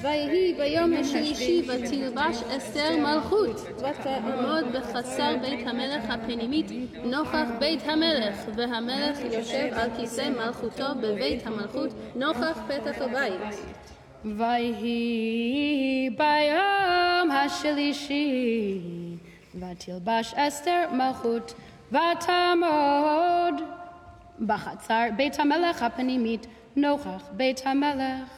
ויהי ביום השלישי ותלבש אסתר מלכות. ותעמוד בחצר בית המלך הפנימית נוכח בית המלך והמלך יושב על כיסא מלכותו בבית המלכות נוכח פתח הבית. ויהי ביום השלישי ותלבש אסתר מלכות ותעמוד בחצר בית המלך הפנימית נוכח בית המלך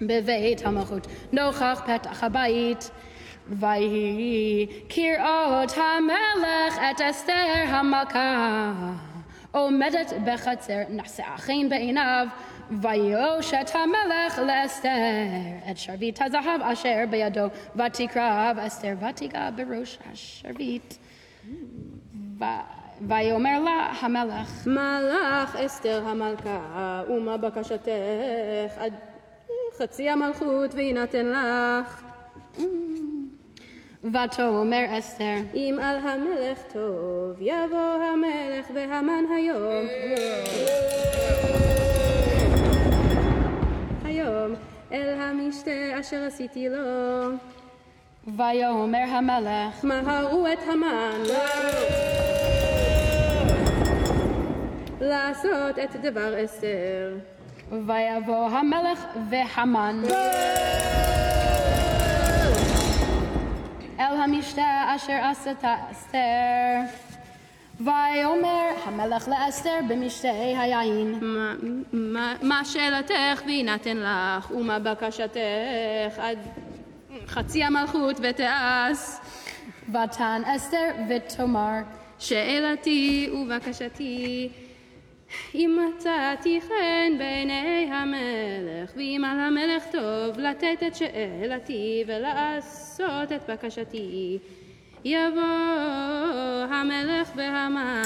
בבית המלכות. נוכח פתח הבית ויהי כראות המלך את אסתר המלכה עומדת בחצר נעשה חן בעיניו ויושת המלך לאסתר את שרביט הזהב אשר בידו ותקרב אסתר ותיגע בראש השרביט. ויאמר לה המלך מלך אסתר המלכה ומה בקשתך חצי המלכות ויינתן לך. ותאמר אסתר אם על המלך טוב יבוא המלך והמן היום. היום אל המשתה אשר עשיתי לו. ויאמר המלך מהרו את המן. לעשות את דבר אסתר ויבוא המלך והמן אל המשתה אשר עשתה אסתר. ויאמר המלך לאסתר במשתה היין. מה שאלתך ויינתן לך ומה בקשתך עד חצי המלכות ותעש. ותן אסתר ותאמר שאלתי ובקשתי אם מצאתי חן בעיני המלך ואם על המלך טוב לתת את שאלתי ולעשות את בקשתי. יבוא המלך והמן.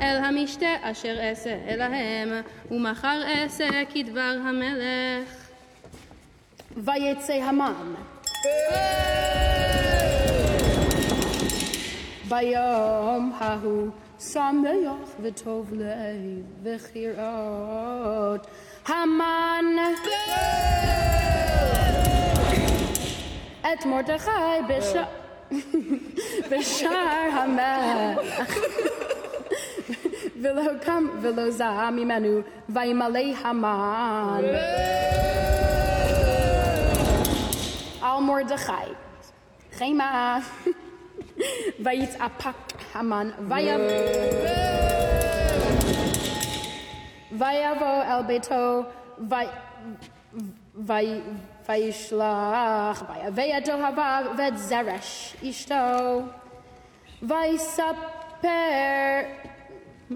אל המשתה אשר אעשה להם ומחר אעשה כדבר המלך. ויצא המן ביום ההוא שמח וטוב לב וכראות המן את מרדכי בש... בשער המלך ולא קם ולא זע ממנו וימלא המן על מרדכי חיימה ויתאפק המן ויבוא ויבוא אל ביתו וי- וי- וישלח ויבא את אוהביו ואת זרש אשתו ויספר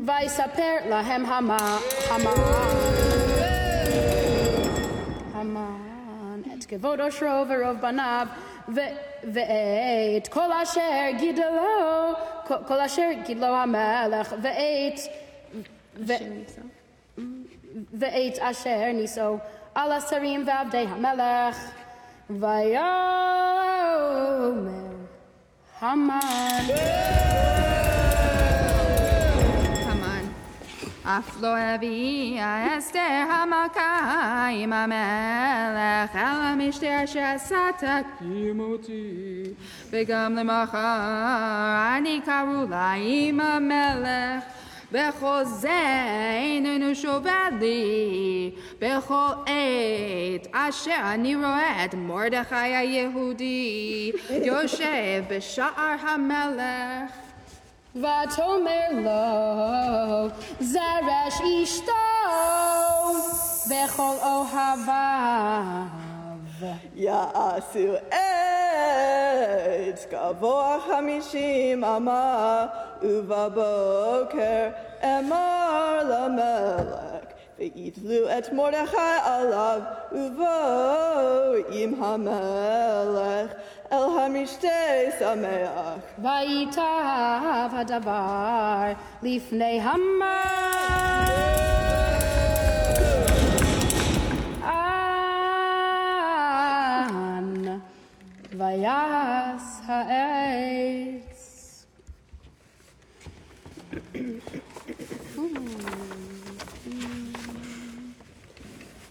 ויספר להם המן את כבוד עושרו ורוב בניו ו- ואת כל אשר גידלו כל- כל אשר גידלו המלך ואת ו- ואת אשר נישאו על השרים ועבדי המלך ויאמר המן אף לא הביאה אסתר המלכה עם המלך על המשתה אשר עשת קים אותי וגם למחר אני קראו לה עם המלך בכל זה איננו שובר לי בכל עת אשר אני רואה את מרדכי היהודי יושב בשער המלך ותאמר לו זרש אשתו בכל אוהביו יעשו עץ גבוה חמישים אמה ובבוקר אמר למלך ויתלו את מרדכי עליו, ובואו עם המלך El hamishte sameach. Vaita havadavar lifne An vayas haetz. Hmm.